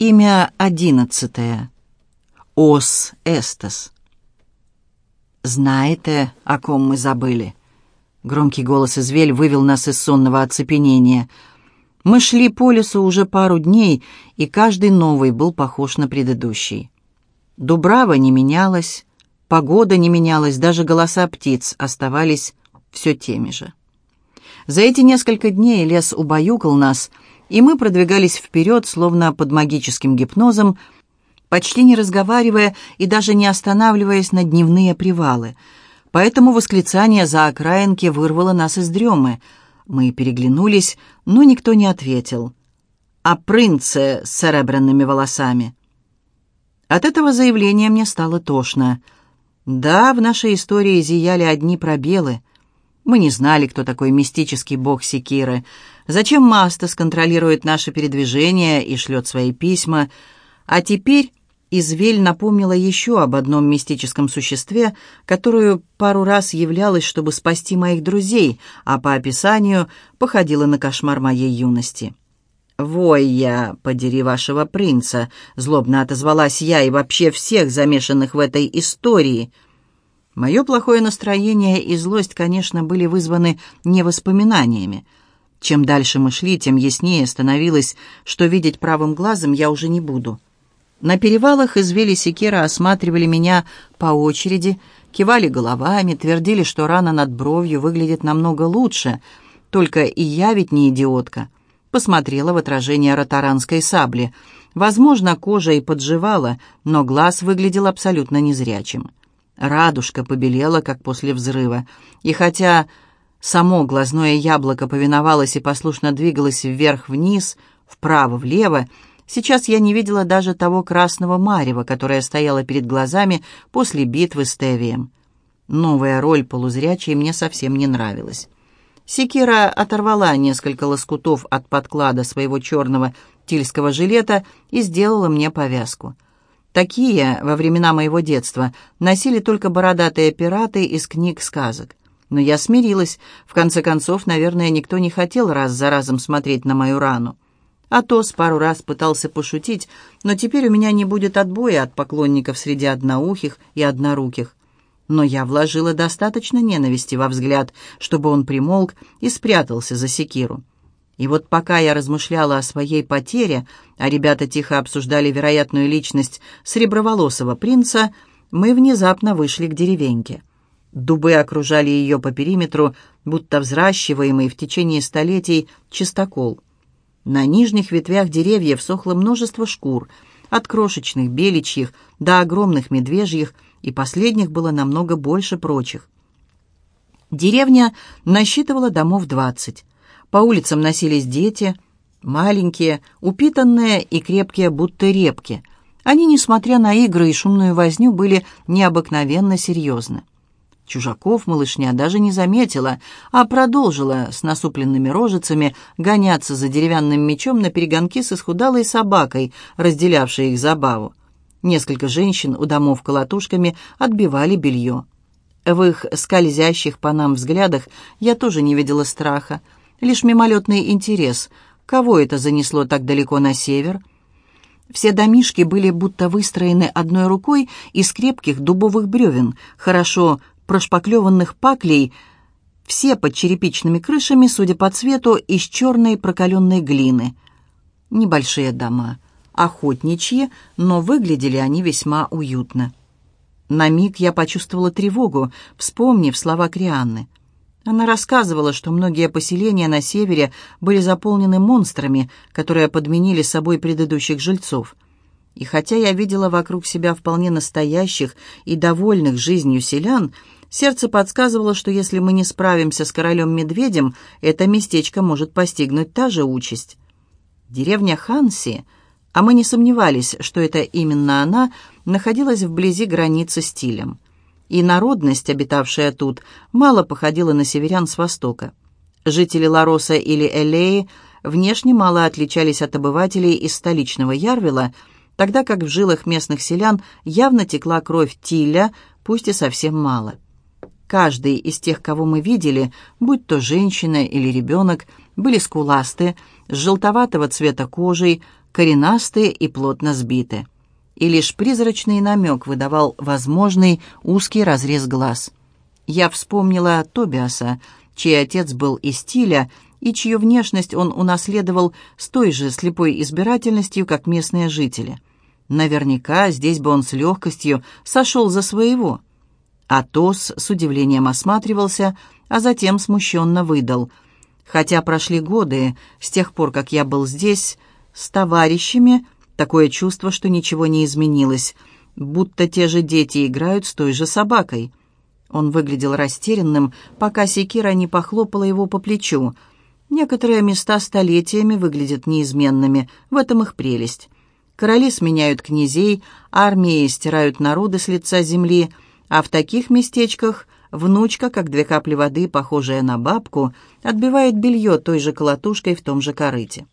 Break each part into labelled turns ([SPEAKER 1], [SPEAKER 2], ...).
[SPEAKER 1] Имя одиннадцатое. Ос Эстас. «Знаете, о ком мы забыли?» Громкий голос Извель вывел нас из сонного оцепенения. Мы шли по лесу уже пару дней, и каждый новый был похож на предыдущий. Дубрава не менялась, погода не менялась, даже голоса птиц оставались все теми же. За эти несколько дней лес убаюкал нас, и мы продвигались вперед, словно под магическим гипнозом, почти не разговаривая и даже не останавливаясь на дневные привалы. Поэтому восклицание за окраинки вырвало нас из дремы. Мы переглянулись, но никто не ответил. «А принце с серебряными волосами?» От этого заявления мне стало тошно. Да, в нашей истории зияли одни пробелы — мы не знали, кто такой мистический бог Секиры, зачем Мастас контролирует наше передвижение и шлет свои письма. А теперь Извель напомнила еще об одном мистическом существе, которую пару раз являлась, чтобы спасти моих друзей, а по описанию походила на кошмар моей юности. «Вой я, подери вашего принца!» — злобно отозвалась я и вообще всех замешанных в этой истории — Мое плохое настроение и злость, конечно, были вызваны не воспоминаниями. Чем дальше мы шли, тем яснее становилось, что видеть правым глазом я уже не буду. На перевалах извели секера осматривали меня по очереди, кивали головами, твердили, что рана над бровью выглядит намного лучше, только и я ведь не идиотка. Посмотрела в отражение ротаранской сабли. Возможно, кожа и подживала, но глаз выглядел абсолютно незрячим. Радужка побелела, как после взрыва. И хотя само глазное яблоко повиновалось и послушно двигалось вверх-вниз, вправо-влево, сейчас я не видела даже того красного марева, которое стояло перед глазами после битвы с Тевием. Новая роль полузрячей мне совсем не нравилась. Секира оторвала несколько лоскутов от подклада своего черного тильского жилета и сделала мне повязку — Такие во времена моего детства носили только бородатые пираты из книг сказок. Но я смирилась. В конце концов, наверное, никто не хотел раз за разом смотреть на мою рану. Атос пару раз пытался пошутить, но теперь у меня не будет отбоя от поклонников среди одноухих и одноруких. Но я вложила достаточно ненависти во взгляд, чтобы он примолк и спрятался за секиру. И вот пока я размышляла о своей потере, а ребята тихо обсуждали вероятную личность среброволосого принца, мы внезапно вышли к деревеньке. Дубы окружали ее по периметру, будто взращиваемый в течение столетий чистокол. На нижних ветвях деревьев сохло множество шкур, от крошечных беличьих до огромных медвежьих, и последних было намного больше прочих. Деревня насчитывала домов двадцать. По улицам носились дети, маленькие, упитанные и крепкие, будто репки. Они, несмотря на игры и шумную возню, были необыкновенно серьезны. Чужаков малышня даже не заметила, а продолжила с насупленными рожицами гоняться за деревянным мечом на перегонки с исхудалой собакой, разделявшей их забаву. Несколько женщин у домов колотушками отбивали белье. В их скользящих по нам взглядах я тоже не видела страха, лишь мимолетный интерес. Кого это занесло так далеко на север? Все домишки были будто выстроены одной рукой из крепких дубовых бревен, хорошо прошпаклеванных паклей, все под черепичными крышами, судя по цвету, из черной прокаленной глины. Небольшие дома, охотничьи, но выглядели они весьма уютно. На миг я почувствовала тревогу, вспомнив слова Крианны. Она рассказывала, что многие поселения на севере были заполнены монстрами, которые подменили собой предыдущих жильцов. И хотя я видела вокруг себя вполне настоящих и довольных жизнью селян, сердце подсказывало, что если мы не справимся с королем-медведем, это местечко может постигнуть та же участь. Деревня Ханси, а мы не сомневались, что это именно она, находилась вблизи границы с Тилем и народность, обитавшая тут, мало походила на северян с востока. Жители Лароса или Элеи внешне мало отличались от обывателей из столичного Ярвила, тогда как в жилах местных селян явно текла кровь Тиля, пусть и совсем мало. Каждый из тех, кого мы видели, будь то женщина или ребенок, были скуласты, с желтоватого цвета кожей, коренастые и плотно сбиты. И лишь призрачный намек выдавал возможный узкий разрез глаз. Я вспомнила Тобиаса, чей отец был из стиля, и чью внешность он унаследовал с той же слепой избирательностью, как местные жители. Наверняка здесь бы он с легкостью сошел за своего. Атос с удивлением осматривался, а затем смущенно выдал. Хотя прошли годы с тех пор, как я был здесь с товарищами, такое чувство, что ничего не изменилось, будто те же дети играют с той же собакой. Он выглядел растерянным, пока секира не похлопала его по плечу. Некоторые места столетиями выглядят неизменными, в этом их прелесть. Короли сменяют князей, армии стирают народы с лица земли, а в таких местечках внучка, как две капли воды, похожая на бабку, отбивает белье той же колотушкой в том же корыте.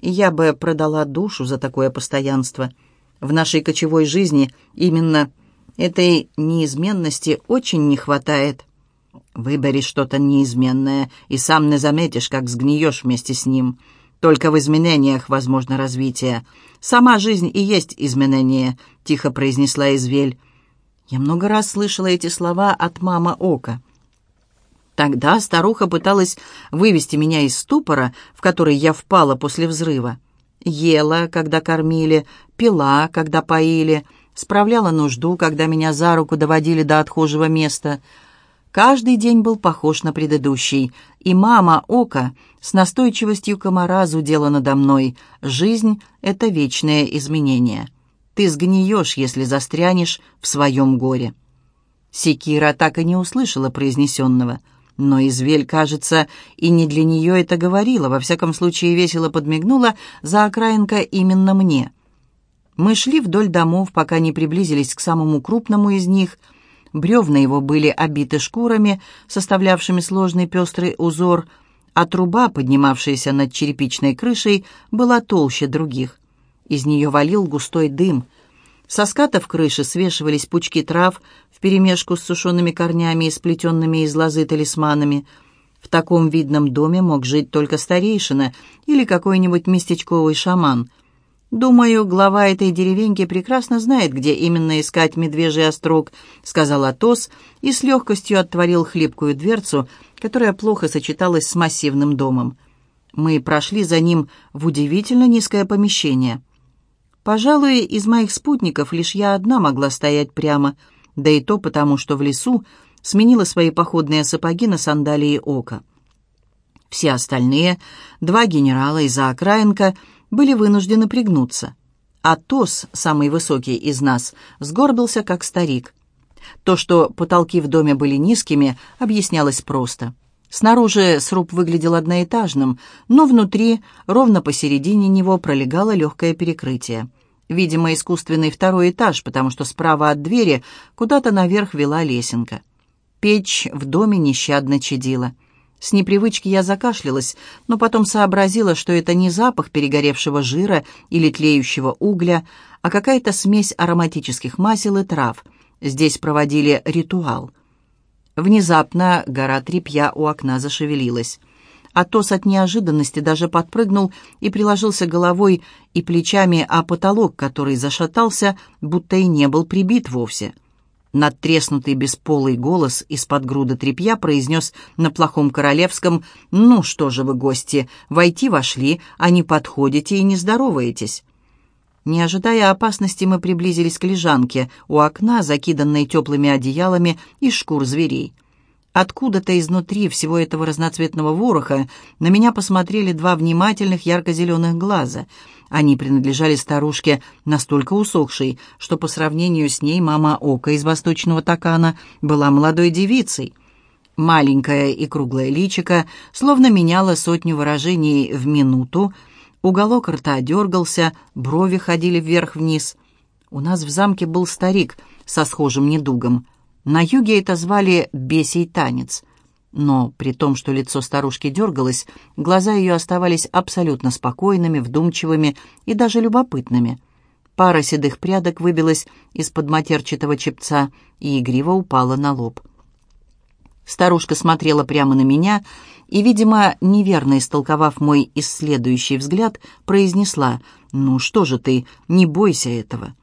[SPEAKER 1] я бы продала душу за такое постоянство. В нашей кочевой жизни именно этой неизменности очень не хватает. Выбери что-то неизменное, и сам не заметишь, как сгниешь вместе с ним. Только в изменениях возможно развитие. Сама жизнь и есть изменение», — тихо произнесла Извель. Я много раз слышала эти слова от мама Ока. Тогда старуха пыталась вывести меня из ступора, в который я впала после взрыва. Ела, когда кормили, пила, когда поили, справляла нужду, когда меня за руку доводили до отхожего места — Каждый день был похож на предыдущий, и мама Ока с настойчивостью комара зудела надо мной. Жизнь — это вечное изменение. Ты сгниешь, если застрянешь в своем горе. Секира так и не услышала произнесенного. Но Извель, кажется, и не для нее это говорила, во всяком случае весело подмигнула за окраинка именно мне. Мы шли вдоль домов, пока не приблизились к самому крупному из них — Бревна его были обиты шкурами, составлявшими сложный пестрый узор, а труба, поднимавшаяся над черепичной крышей, была толще других. Из нее валил густой дым. Со скатов крыши свешивались пучки трав вперемешку с сушеными корнями и сплетенными из лозы талисманами. В таком видном доме мог жить только старейшина или какой-нибудь местечковый шаман — «Думаю, глава этой деревеньки прекрасно знает, где именно искать медвежий острог», — сказал Атос и с легкостью отворил хлипкую дверцу, которая плохо сочеталась с массивным домом. Мы прошли за ним в удивительно низкое помещение. Пожалуй, из моих спутников лишь я одна могла стоять прямо, да и то потому, что в лесу сменила свои походные сапоги на сандалии ока. Все остальные, два генерала и Заокраенко — были вынуждены пригнуться. А Тос, самый высокий из нас, сгорбился, как старик. То, что потолки в доме были низкими, объяснялось просто. Снаружи сруб выглядел одноэтажным, но внутри, ровно посередине него, пролегало легкое перекрытие. Видимо, искусственный второй этаж, потому что справа от двери куда-то наверх вела лесенка. Печь в доме нещадно чадила. С непривычки я закашлялась, но потом сообразила, что это не запах перегоревшего жира или тлеющего угля, а какая-то смесь ароматических масел и трав. Здесь проводили ритуал. Внезапно гора тряпья у окна зашевелилась. Атос от неожиданности даже подпрыгнул и приложился головой и плечами о потолок, который зашатался, будто и не был прибит вовсе. Надтреснутый бесполый голос из-под груда тряпья произнес на плохом королевском «Ну что же вы, гости, войти вошли, а не подходите и не здороваетесь». Не ожидая опасности, мы приблизились к лежанке у окна, закиданной теплыми одеялами из шкур зверей. Откуда-то изнутри всего этого разноцветного вороха на меня посмотрели два внимательных ярко-зеленых глаза. Они принадлежали старушке, настолько усохшей, что по сравнению с ней мама Ока из восточного Такана была молодой девицей. Маленькое и круглое личико словно меняло сотню выражений в минуту, уголок рта дергался, брови ходили вверх-вниз. У нас в замке был старик со схожим недугом. На юге это звали «бесей танец». Но при том, что лицо старушки дергалось, глаза ее оставались абсолютно спокойными, вдумчивыми и даже любопытными. Пара седых прядок выбилась из-под матерчатого чепца и игриво упала на лоб. Старушка смотрела прямо на меня и, видимо, неверно истолковав мой исследующий взгляд, произнесла «Ну что же ты, не бойся этого».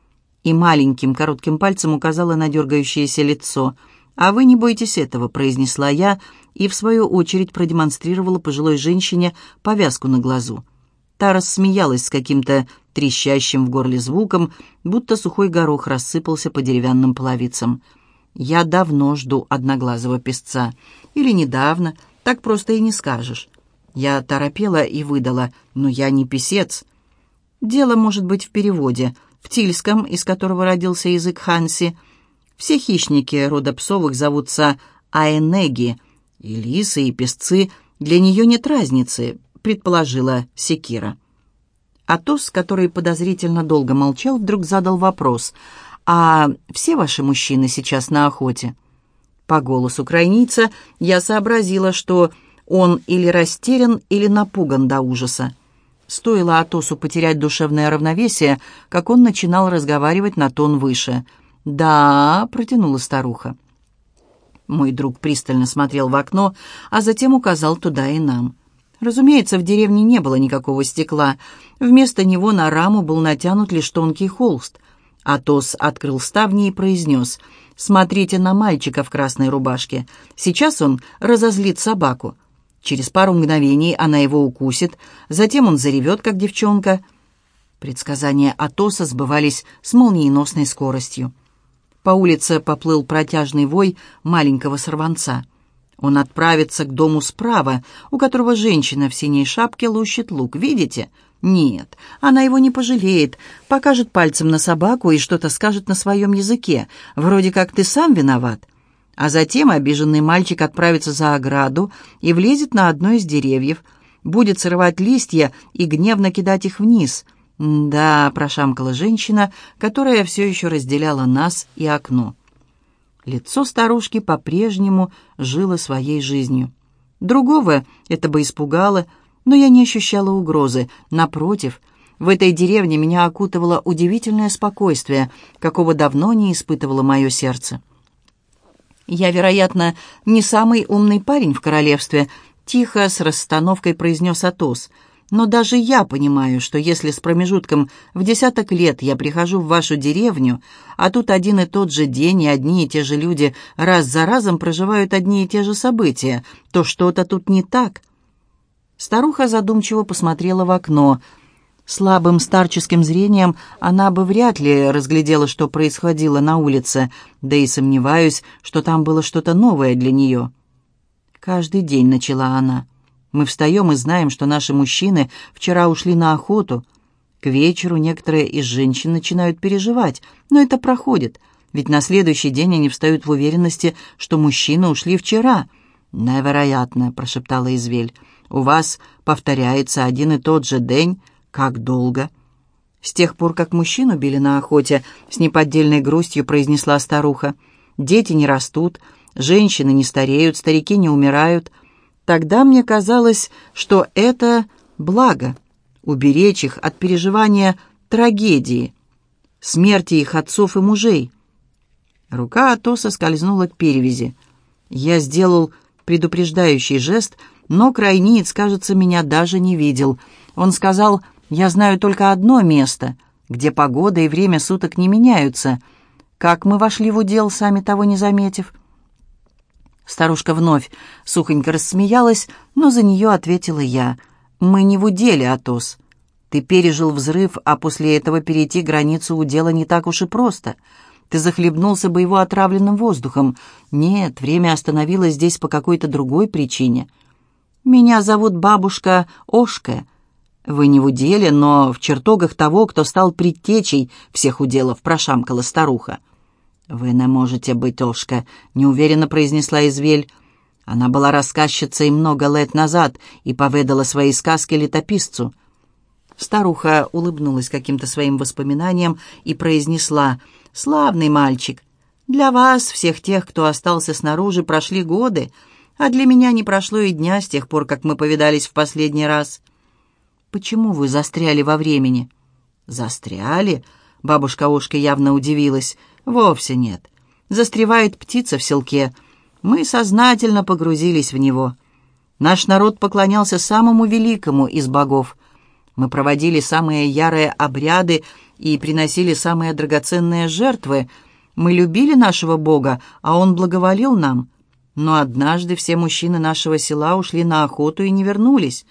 [SPEAKER 1] И маленьким коротким пальцем указала на дергающееся лицо. «А вы не бойтесь этого», — произнесла я, и в свою очередь продемонстрировала пожилой женщине повязку на глазу. Та рассмеялась с каким-то трещащим в горле звуком, будто сухой горох рассыпался по деревянным половицам. «Я давно жду одноглазого песца. Или недавно, так просто и не скажешь». Я торопела и выдала, но я не писец. Дело может быть в переводе, в тильском, из которого родился язык ханси. Все хищники рода псовых зовутся аэнеги, и лисы, и песцы. Для нее нет разницы, предположила Секира. Атос, который подозрительно долго молчал, вдруг задал вопрос — «А все ваши мужчины сейчас на охоте?» По голосу крайница я сообразила, что он или растерян, или напуган до ужаса. Стоило Атосу потерять душевное равновесие, как он начинал разговаривать на тон выше. «Да», — протянула старуха. Мой друг пристально смотрел в окно, а затем указал туда и нам. Разумеется, в деревне не было никакого стекла. Вместо него на раму был натянут лишь тонкий холст. Атос открыл ставни и произнес «Смотрите на мальчика в красной рубашке. Сейчас он разозлит собаку. Через пару мгновений она его укусит, затем он заревет, как девчонка». Предсказания Атоса сбывались с молниеносной скоростью. По улице поплыл протяжный вой маленького сорванца. Он отправится к дому справа, у которого женщина в синей шапке лущит лук. Видите? Нет, она его не пожалеет, покажет пальцем на собаку и что-то скажет на своем языке, вроде как ты сам виноват. А затем обиженный мальчик отправится за ограду и влезет на одно из деревьев, будет срывать листья и гневно кидать их вниз. «Да», — прошамкала женщина, которая все еще разделяла нас и окно. Лицо старушки по-прежнему жило своей жизнью. Другого это бы испугало, но я не ощущала угрозы. Напротив, в этой деревне меня окутывало удивительное спокойствие, какого давно не испытывало мое сердце. «Я, вероятно, не самый умный парень в королевстве», — тихо, с расстановкой произнес Атос. «Но даже я понимаю, что если с промежутком в десяток лет я прихожу в вашу деревню, а тут один и тот же день и одни и те же люди раз за разом проживают одни и те же события, то что-то тут не так». Старуха задумчиво посмотрела в окно. Слабым старческим зрением она бы вряд ли разглядела, что происходило на улице, да и сомневаюсь, что там было что-то новое для нее. «Каждый день», — начала она, — «мы встаем и знаем, что наши мужчины вчера ушли на охоту. К вечеру некоторые из женщин начинают переживать, но это проходит, ведь на следующий день они встают в уверенности, что мужчины ушли вчера». «Невероятно», — прошептала Извель. У вас повторяется один и тот же день. Как долго?» «С тех пор, как мужчину били на охоте», — с неподдельной грустью произнесла старуха. «Дети не растут, женщины не стареют, старики не умирают. Тогда мне казалось, что это благо — уберечь их от переживания трагедии, смерти их отцов и мужей». Рука Атоса скользнула к перевязи. Я сделал предупреждающий жест — но крайниц, кажется, меня даже не видел. Он сказал, «Я знаю только одно место, где погода и время суток не меняются. Как мы вошли в удел, сами того не заметив?» Старушка вновь сухонько рассмеялась, но за нее ответила я. «Мы не в уделе, Атос. Ты пережил взрыв, а после этого перейти границу удела не так уж и просто. Ты захлебнулся бы его отравленным воздухом. Нет, время остановилось здесь по какой-то другой причине». «Меня зовут бабушка Ошка. Вы не в уделе, но в чертогах того, кто стал предтечей всех уделов», — прошамкала старуха. «Вы не можете быть Ошка», — неуверенно произнесла Извель. Она была рассказчицей много лет назад и поведала свои сказки летописцу. Старуха улыбнулась каким-то своим воспоминанием и произнесла «Славный мальчик! Для вас, всех тех, кто остался снаружи, прошли годы, а для меня не прошло и дня с тех пор, как мы повидались в последний раз. Почему вы застряли во времени? Застряли? Бабушка Ошка явно удивилась. Вовсе нет. Застревает птица в селке. Мы сознательно погрузились в него. Наш народ поклонялся самому великому из богов. Мы проводили самые ярые обряды и приносили самые драгоценные жертвы. Мы любили нашего Бога, а Он благоволил нам. Но однажды все мужчины нашего села ушли на охоту и не вернулись.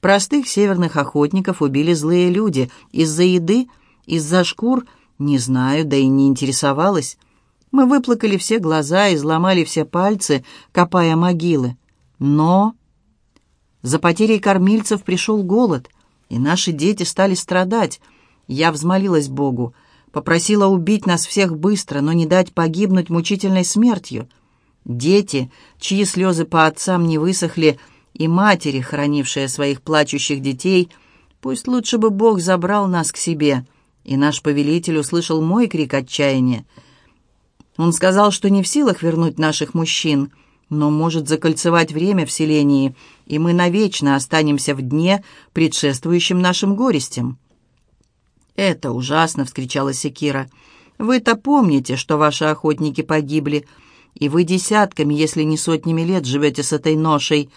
[SPEAKER 1] Простых северных охотников убили злые люди. Из-за еды, из-за шкур, не знаю, да и не интересовалась. Мы выплакали все глаза и сломали все пальцы, копая могилы. Но за потерей кормильцев пришел голод, и наши дети стали страдать. Я взмолилась Богу, попросила убить нас всех быстро, но не дать погибнуть мучительной смертью. Дети, чьи слезы по отцам не высохли, и матери, хранившие своих плачущих детей, пусть лучше бы Бог забрал нас к себе. И наш повелитель услышал мой крик отчаяния. Он сказал, что не в силах вернуть наших мужчин, но может закольцевать время в селении, и мы навечно останемся в дне, предшествующем нашим горестям». «Это ужасно!» — вскричала Секира. «Вы-то помните, что ваши охотники погибли, и вы десятками, если не сотнями лет живете с этой ношей».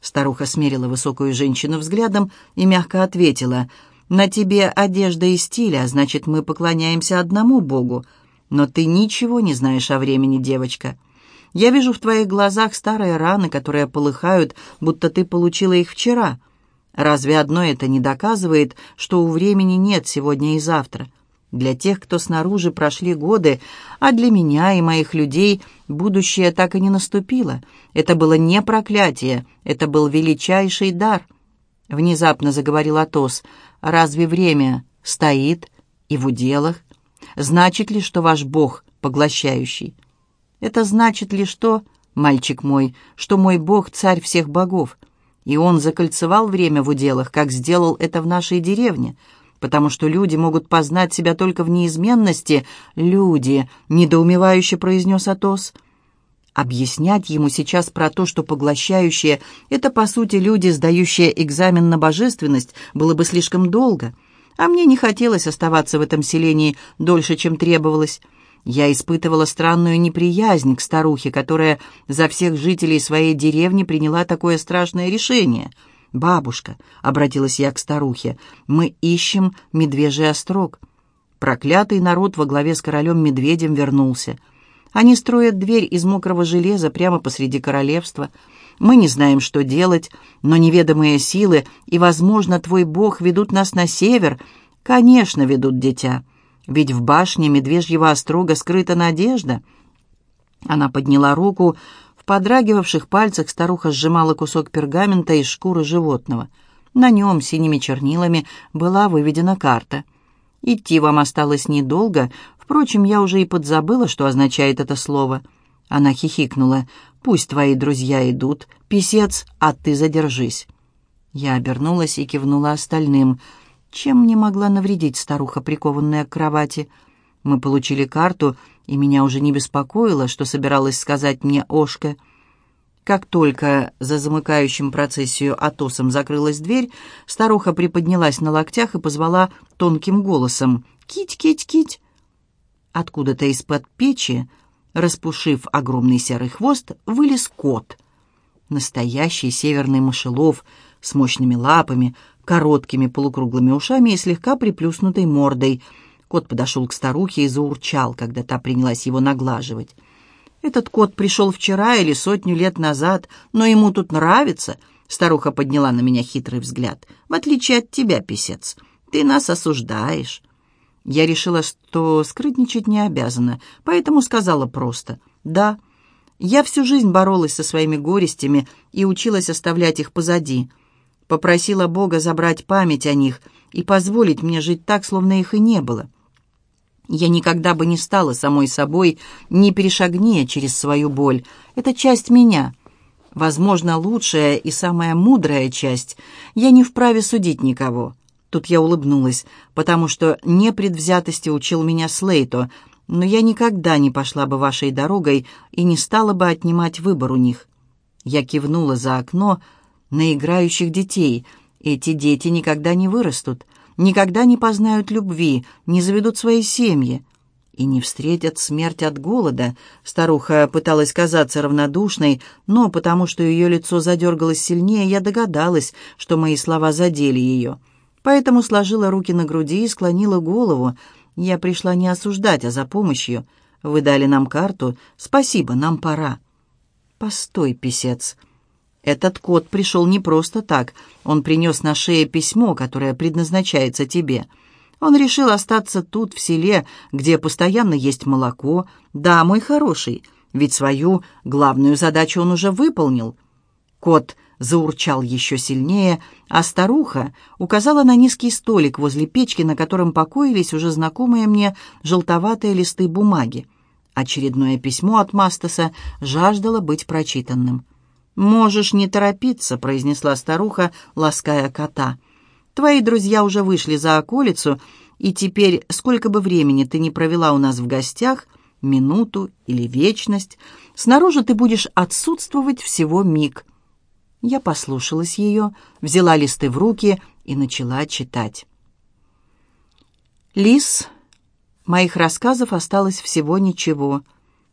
[SPEAKER 1] Старуха смерила высокую женщину взглядом и мягко ответила, «На тебе одежда и стиль, а значит, мы поклоняемся одному Богу. Но ты ничего не знаешь о времени, девочка. Я вижу в твоих глазах старые раны, которые полыхают, будто ты получила их вчера. Разве одно это не доказывает, что у времени нет сегодня и завтра? Для тех, кто снаружи прошли годы, а для меня и моих людей будущее так и не наступило. Это было не проклятие, это был величайший дар. Внезапно заговорил Атос. «Разве время стоит и в уделах? Значит ли, что ваш Бог поглощающий? Это значит ли что, мальчик мой, что мой Бог царь всех богов, и он закольцевал время в уделах, как сделал это в нашей деревне, потому что люди могут познать себя только в неизменности. Люди, недоумевающе произнес Атос. Объяснять ему сейчас про то, что поглощающие — это, по сути, люди, сдающие экзамен на божественность, было бы слишком долго — а мне не хотелось оставаться в этом селении дольше, чем требовалось. Я испытывала странную неприязнь к старухе, которая за всех жителей своей деревни приняла такое страшное решение. «Бабушка», — обратилась я к старухе, — «мы ищем медвежий острог». Проклятый народ во главе с королем-медведем вернулся. Они строят дверь из мокрого железа прямо посреди королевства — мы не знаем, что делать, но неведомые силы и, возможно, твой Бог ведут нас на север. Конечно, ведут, дитя. Ведь в башне медвежьего острога скрыта надежда. Она подняла руку. В подрагивавших пальцах старуха сжимала кусок пергамента из шкуры животного. На нем синими чернилами была выведена карта. Идти вам осталось недолго. Впрочем, я уже и подзабыла, что означает это слово. Она хихикнула. Пусть твои друзья идут, писец, а ты задержись». Я обернулась и кивнула остальным. Чем мне могла навредить старуха, прикованная к кровати? Мы получили карту, и меня уже не беспокоило, что собиралась сказать мне Ошка. Как только за замыкающим процессию Атосом закрылась дверь, старуха приподнялась на локтях и позвала тонким голосом «Кить, кить, кить!». Откуда-то из-под печи Распушив огромный серый хвост, вылез кот. Настоящий северный мышелов с мощными лапами, короткими полукруглыми ушами и слегка приплюснутой мордой. Кот подошел к старухе и заурчал, когда та принялась его наглаживать. «Этот кот пришел вчера или сотню лет назад, но ему тут нравится», — старуха подняла на меня хитрый взгляд. «В отличие от тебя, писец, ты нас осуждаешь». Я решила, что скрытничать не обязана, поэтому сказала просто «да». Я всю жизнь боролась со своими горестями и училась оставлять их позади. Попросила Бога забрать память о них и позволить мне жить так, словно их и не было. Я никогда бы не стала самой собой, не перешагнея через свою боль. Это часть меня. Возможно, лучшая и самая мудрая часть. Я не вправе судить никого. Тут я улыбнулась, потому что непредвзятости учил меня Слейто, но я никогда не пошла бы вашей дорогой и не стала бы отнимать выбор у них. Я кивнула за окно на играющих детей. Эти дети никогда не вырастут, никогда не познают любви, не заведут свои семьи. и не встретят смерть от голода. Старуха пыталась казаться равнодушной, но потому что ее лицо задергалось сильнее, я догадалась, что мои слова задели ее. Поэтому сложила руки на груди и склонила голову. Я пришла не осуждать, а за помощью. Вы дали нам карту. Спасибо, нам пора. Постой, писец. Этот кот пришел не просто так. Он принес на шее письмо, которое предназначается тебе. Он решил остаться тут, в селе, где постоянно есть молоко. Да, мой хороший, ведь свою главную задачу он уже выполнил. Кот заурчал еще сильнее, а старуха указала на низкий столик возле печки, на котором покоились уже знакомые мне желтоватые листы бумаги. Очередное письмо от Мастаса жаждало быть прочитанным. «Можешь не торопиться», — произнесла старуха, лаская кота. Твои друзья уже вышли за околицу, и теперь, сколько бы времени ты ни провела у нас в гостях, минуту или вечность, снаружи ты будешь отсутствовать всего миг. Я послушалась ее, взяла листы в руки и начала читать. Лис, моих рассказов осталось всего ничего,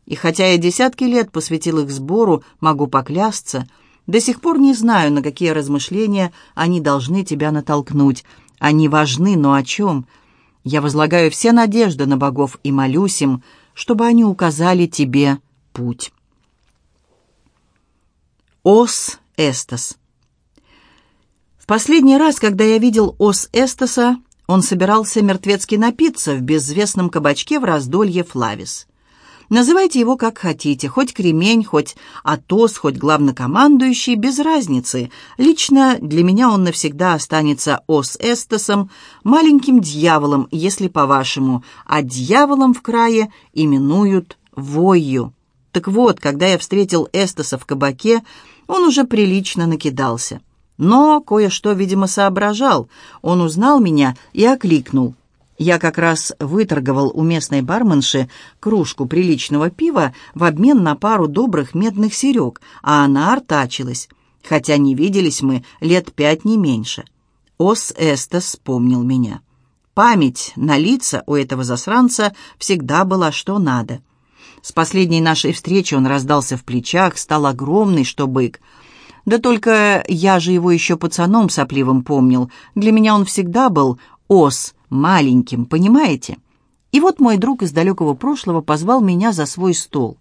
[SPEAKER 1] и хотя я десятки лет посвятил их сбору, могу поклясться — до сих пор не знаю, на какие размышления они должны тебя натолкнуть. Они важны, но о чем? Я возлагаю все надежды на богов и молюсь им, чтобы они указали тебе путь. Ос Эстас В последний раз, когда я видел Ос Эстаса, он собирался мертвецки напиться в безвестном кабачке в раздолье Флавис. Называйте его как хотите, хоть кремень, хоть Атос, хоть главнокомандующий, без разницы. Лично для меня он навсегда останется Ос Эстосом, маленьким дьяволом, если по-вашему, а дьяволом в крае именуют Вою. Так вот, когда я встретил Эстоса в кабаке, он уже прилично накидался. Но кое-что, видимо, соображал. Он узнал меня и окликнул. Я как раз выторговал у местной барменши кружку приличного пива в обмен на пару добрых медных серег, а она артачилась, хотя не виделись мы лет пять не меньше. Ос Эстес вспомнил меня. Память на лица у этого засранца всегда была что надо. С последней нашей встречи он раздался в плечах, стал огромный, что бык. Да только я же его еще пацаном сопливым помнил. Для меня он всегда был ос маленьким, понимаете? И вот мой друг из далекого прошлого позвал меня за свой стол.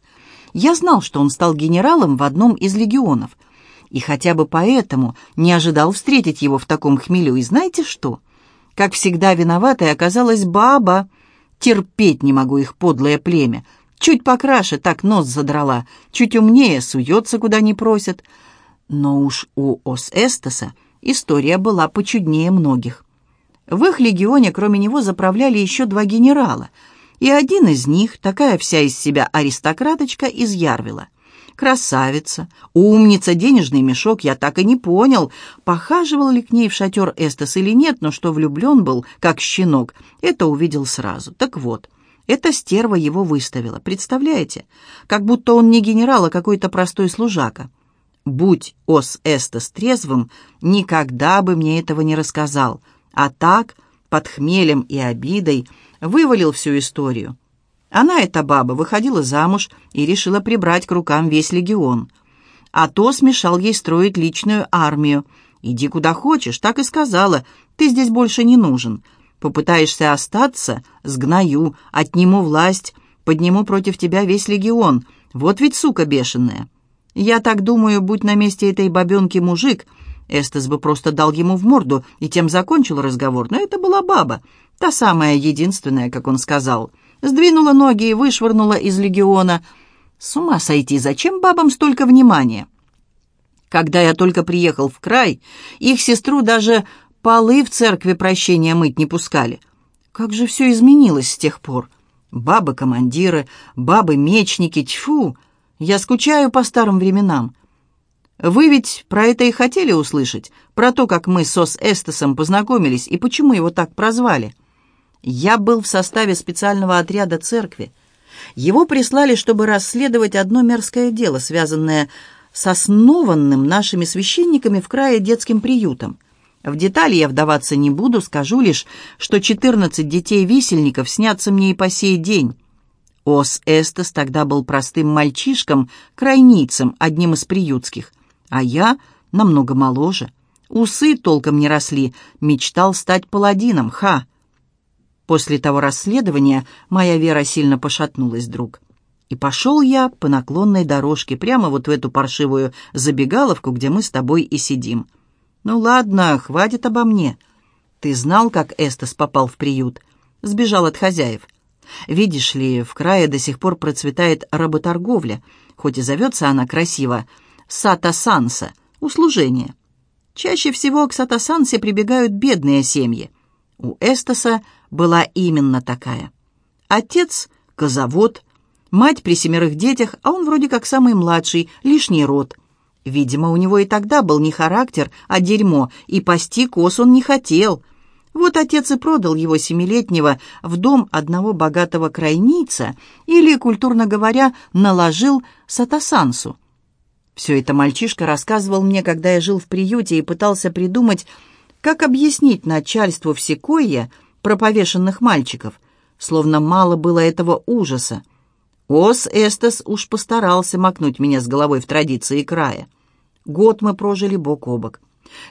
[SPEAKER 1] Я знал, что он стал генералом в одном из легионов, и хотя бы поэтому не ожидал встретить его в таком хмелю. И знаете что? Как всегда виноватой оказалась баба. Терпеть не могу их подлое племя. Чуть покраше, так нос задрала, чуть умнее, суется, куда не просят. Но уж у Ос-Эстаса история была почуднее многих. В их легионе, кроме него, заправляли еще два генерала, и один из них, такая вся из себя аристократочка, из Ярвила. Красавица, умница, денежный мешок, я так и не понял, похаживал ли к ней в шатер Эстес или нет, но что влюблен был, как щенок, это увидел сразу. Так вот, эта стерва его выставила, представляете? Как будто он не генерал, а какой-то простой служака. Будь Ос Эстес трезвым, никогда бы мне этого не рассказал — а так, под хмелем и обидой, вывалил всю историю. Она, эта баба, выходила замуж и решила прибрать к рукам весь легион. А то смешал ей строить личную армию. «Иди куда хочешь», так и сказала, «ты здесь больше не нужен. Попытаешься остаться, сгною, отниму власть, подниму против тебя весь легион. Вот ведь сука бешеная». Я так думаю, будь на месте этой бабенки мужик, Эстес бы просто дал ему в морду и тем закончил разговор, но это была баба, та самая единственная, как он сказал. Сдвинула ноги и вышвырнула из легиона. С ума сойти, зачем бабам столько внимания? Когда я только приехал в край, их сестру даже полы в церкви прощения мыть не пускали. Как же все изменилось с тех пор? Бабы-командиры, бабы-мечники, тьфу! Я скучаю по старым временам. Вы ведь про это и хотели услышать, про то, как мы с Ос Эстесом познакомились и почему его так прозвали. Я был в составе специального отряда церкви. Его прислали, чтобы расследовать одно мерзкое дело, связанное с основанным нашими священниками в крае детским приютом. В детали я вдаваться не буду, скажу лишь, что 14 детей-висельников снятся мне и по сей день. Ос Эстес тогда был простым мальчишком, крайницем, одним из приютских, а я намного моложе. Усы толком не росли, мечтал стать паладином, ха! После того расследования моя вера сильно пошатнулась, друг. И пошел я по наклонной дорожке прямо вот в эту паршивую забегаловку, где мы с тобой и сидим. Ну ладно, хватит обо мне. Ты знал, как Эстас попал в приют? Сбежал от хозяев. Видишь ли, в крае до сих пор процветает работорговля, хоть и зовется она красиво «Сата-санса» — услужение. Чаще всего к Сата-сансе прибегают бедные семьи. У Эстаса была именно такая. Отец — козавод, мать при семерых детях, а он вроде как самый младший, лишний род. Видимо, у него и тогда был не характер, а дерьмо, и пасти коз он не хотел — вот отец и продал его семилетнего в дом одного богатого крайница или, культурно говоря, наложил сатасансу. Все это мальчишка рассказывал мне, когда я жил в приюте и пытался придумать, как объяснить начальству в Секойе про повешенных мальчиков, словно мало было этого ужаса. Ос Эстес уж постарался макнуть меня с головой в традиции края. Год мы прожили бок о бок.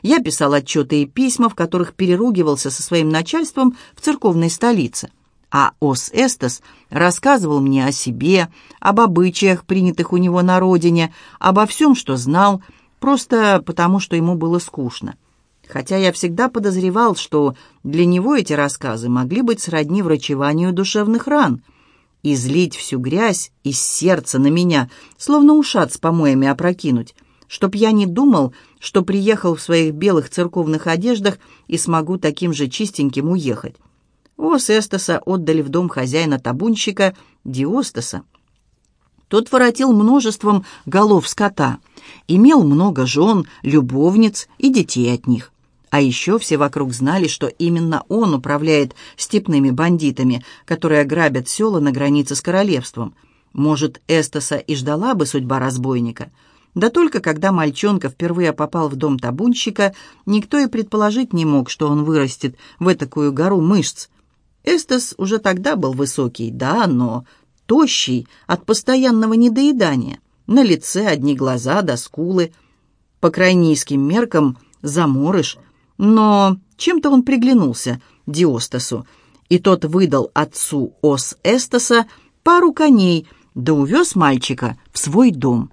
[SPEAKER 1] Я писал отчеты и письма, в которых переругивался со своим начальством в церковной столице. А Ос Эстес рассказывал мне о себе, об обычаях, принятых у него на родине, обо всем, что знал, просто потому, что ему было скучно. Хотя я всегда подозревал, что для него эти рассказы могли быть сродни врачеванию душевных ран. Излить всю грязь из сердца на меня, словно ушат с помоями опрокинуть, чтоб я не думал, что приехал в своих белых церковных одеждах и смогу таким же чистеньким уехать. Ос Эстаса отдали в дом хозяина-табунщика Диостаса. Тот воротил множеством голов скота, имел много жен, любовниц и детей от них. А еще все вокруг знали, что именно он управляет степными бандитами, которые грабят села на границе с королевством. Может, Эстаса и ждала бы судьба разбойника – да только когда мальчонка впервые попал в дом табунщика, никто и предположить не мог, что он вырастет в этакую гору мышц. Эстес уже тогда был высокий, да, но тощий от постоянного недоедания. На лице одни глаза да скулы. По крайнийским меркам заморыш. Но чем-то он приглянулся Диостасу, и тот выдал отцу Ос Эстаса пару коней, да увез мальчика в свой дом.